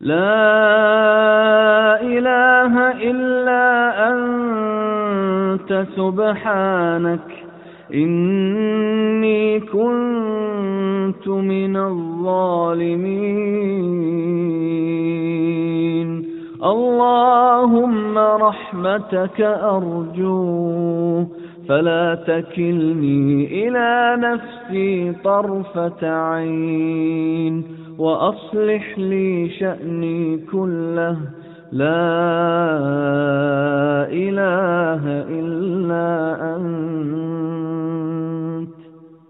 لا إله إلا أنت سبحانك. إني كنت من الظالمين. اللهم رحمتك أرجو فلا تكلني إلى نفسي طرفة عين. وأصلح لي شأني كله. لا إله إلا أنت.